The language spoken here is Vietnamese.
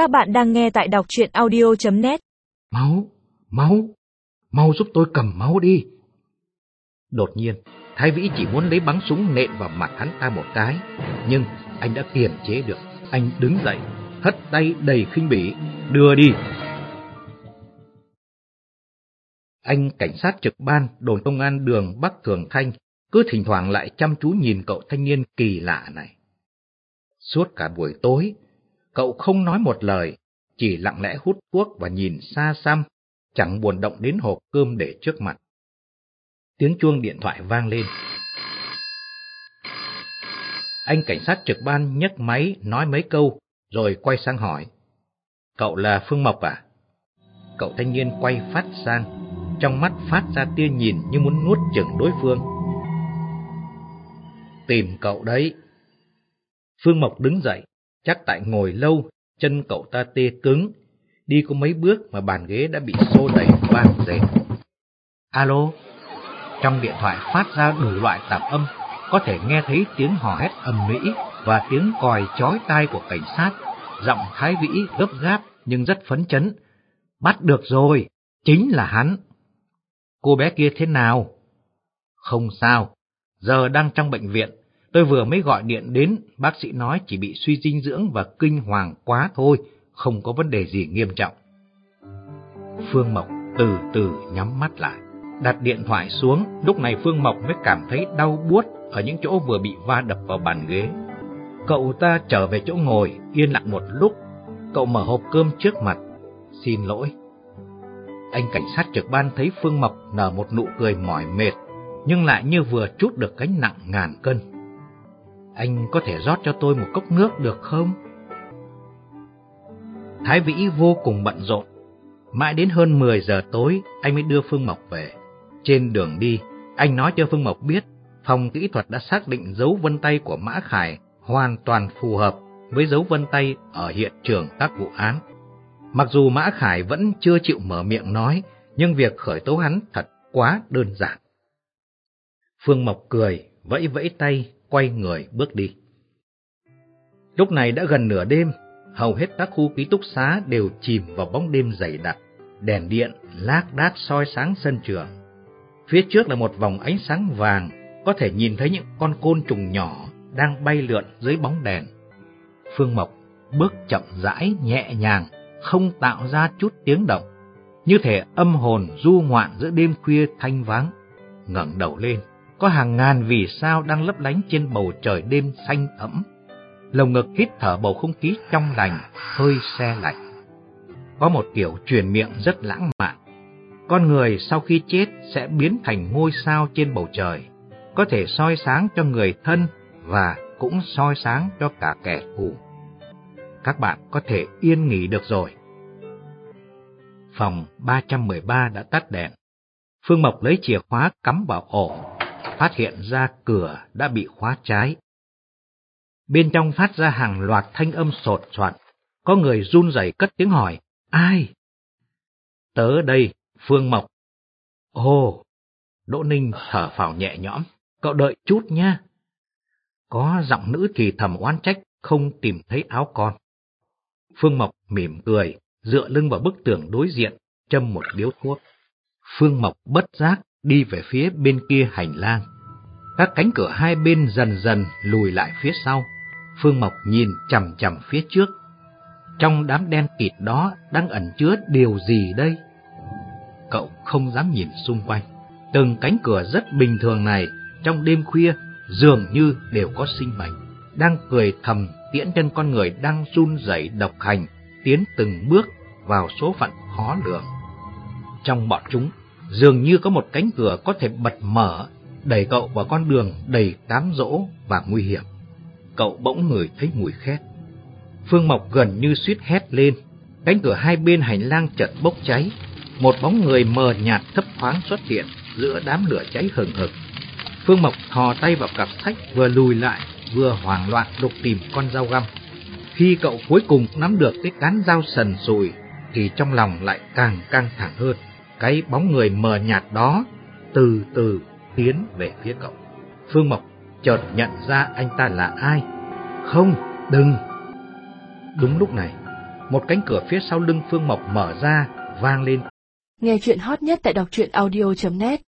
Các bạn đang nghe tại đọc chuyện audio.net Máu, máu, mau giúp tôi cầm máu đi. Đột nhiên, Thái Vĩ chỉ muốn lấy bắn súng nện vào mặt hắn ta một cái, nhưng anh đã kiềm chế được. Anh đứng dậy, hất tay đầy khinh bỉ, đưa đi. Anh cảnh sát trực ban đồn công an đường Bắc Thường Thanh cứ thỉnh thoảng lại chăm chú nhìn cậu thanh niên kỳ lạ này. Suốt cả buổi tối, cậu không nói một lời, chỉ lặng lẽ hút thuốc và nhìn xa xăm, chẳng buồn động đến hộp cơm để trước mặt. Tiếng chuông điện thoại vang lên. Anh cảnh sát trực ban nhấc máy nói mấy câu, rồi quay sang hỏi. Cậu là Phương Mộc à? Cậu thanh niên quay phát sang, trong mắt phát ra tia nhìn như muốn nuốt chửng đối phương. Tìm cậu đấy. Phương Mộc đứng dậy, chắc tại ngồi lâu, chân cậu ta tê cứng. Đi có mấy bước mà bàn ghế đã bị xô đẩy vang rền. Alo? Trong điện thoại phát ra đủ loại tạp âm, có thể nghe thấy tiếng hò hét ầm mỹ và tiếng còi chói tai của cảnh sát. Giọng Thái Vĩ gấp gáp nhưng rất phấn chấn. Bắt được rồi, chính là hắn. Cô bé kia thế nào? Không sao, giờ đang trong bệnh viện. Tôi vừa mới gọi điện đến, bác sĩ nói chỉ bị suy dinh dưỡng và kinh hoàng quá thôi, không có vấn đề gì nghiêm trọng. Phương Mộc từ từ nhắm mắt lại, đặt điện thoại xuống, lúc này Phương Mộc mới cảm thấy đau buốt ở những chỗ vừa bị va đập vào bàn ghế. Cậu ta trở về chỗ ngồi, yên lặng một lúc, cậu mở hộp cơm trước mặt. Xin lỗi. Anh cảnh sát trực ban thấy Phương Mộc nở một nụ cười mỏi mệt, nhưng lại như vừa chút được gánh nặng ngàn cân. Anh có thể rót cho tôi một cốc nước được không? Thái Vĩ vô cùng bận rộn. Mãi đến hơn 10 giờ tối, anh mới đưa Phương Mộc về. Trên đường đi, anh nói cho Phương Mộc biết, phòng kỹ thuật đã xác định dấu vân tay của Mã Khải hoàn toàn phù hợp với dấu vân tay ở hiện trường các vụ án. Mặc dù Mã Khải vẫn chưa chịu mở miệng nói, nhưng việc khởi tố hắn thật quá đơn giản. Phương Mộc cười, vẫy vẫy tay, quay người bước đi. Lúc này đã gần nửa đêm, hầu hết các khu ký túc xá đều chìm vào bóng đêm dày đặc, đèn điện lác đác soi sáng sân trường. Phía trước là một vòng ánh sáng vàng, có thể nhìn thấy những con côn trùng nhỏ đang bay lượn dưới bóng đèn. Phương Mộc bước chậm rãi nhẹ nhàng, không tạo ra chút tiếng động, như thể âm hồn du ngoạn giữa đêm khuya thanh vắng. ngẩng đầu lên, có hàng ngàn vì sao đang lấp lánh trên bầu trời đêm xanh ẩm Lồng ngực hít thở bầu không khí trong lành, hơi xe lạnh. Có một kiểu truyền miệng rất lãng mạn. Con người sau khi chết sẽ biến thành ngôi sao trên bầu trời, có thể soi sáng cho người thân và cũng soi sáng cho cả kẻ thù. Các bạn có thể yên nghỉ được rồi. Phòng 313 đã tắt đèn. Phương Mộc lấy chìa khóa cắm vào ổ, phát hiện ra cửa đã bị khóa trái. Bên trong phát ra hàng loạt thanh âm sột soạt, có người run rẩy cất tiếng hỏi, ai? Tớ đây, Phương Mộc. Ồ, Đỗ Ninh thở phào nhẹ nhõm, cậu đợi chút nha. Có giọng nữ thì thầm oán trách, không tìm thấy áo con. Phương Mộc mỉm cười, dựa lưng vào bức tường đối diện, châm một điếu thuốc. Phương Mộc bất giác đi về phía bên kia hành lang. Các cánh cửa hai bên dần dần lùi lại phía sau. Phương Mộc nhìn chầm chầm phía trước. Trong đám đen kịt đó đang ẩn chứa điều gì đây? Cậu không dám nhìn xung quanh. Từng cánh cửa rất bình thường này trong đêm khuya dường như đều có sinh mệnh, đang cười thầm tiễn chân con người đang run rẩy độc hành, tiến từng bước vào số phận khó lường. Trong bọn chúng, dường như có một cánh cửa có thể bật mở, đẩy cậu vào con đường đầy cám dỗ và nguy hiểm. Cậu bỗng ngửi thấy mùi khét. Phương Mộc gần như suýt hét lên, cánh cửa hai bên hành lang chợt bốc cháy, một bóng người mờ nhạt thấp thoáng xuất hiện giữa đám lửa cháy hừng hực. Phương Mộc thò tay vào cặp sách vừa lùi lại vừa hoảng loạn lục tìm con dao găm. Khi cậu cuối cùng nắm được cái cán dao sần sùi thì trong lòng lại càng căng thẳng hơn. Cái bóng người mờ nhạt đó từ từ tiến về phía cậu. Phương Mộc chợt nhận ra anh ta là ai. Không, đừng. Đúng lúc này, một cánh cửa phía sau lưng Phương Mộc mở ra, vang lên. Nghe chuyện hot nhất tại đọc truyện audio.net